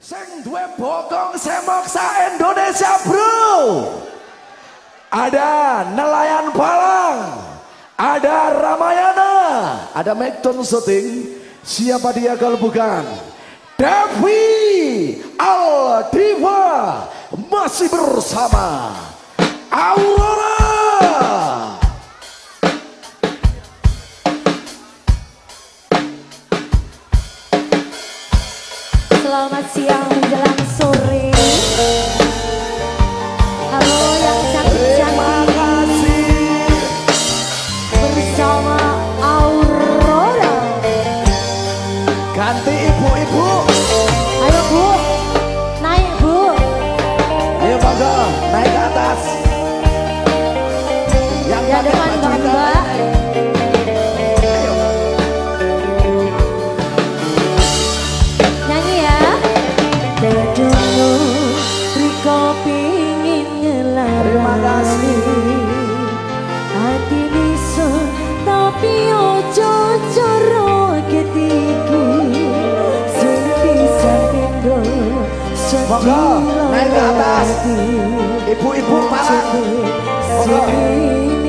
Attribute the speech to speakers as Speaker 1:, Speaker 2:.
Speaker 1: Sing duwe bokong semok sa Indonesia bro. Ada nelayan Balang Ada Ramayana Ada Mekton Syuting Siapa dia kalau bukan? Devi Aldiva Masih bersama Aurora
Speaker 2: Selamat siang menjelang sore
Speaker 1: Monggo, naik ke atas. Ibu-ibu parah. Monggo.
Speaker 2: Sing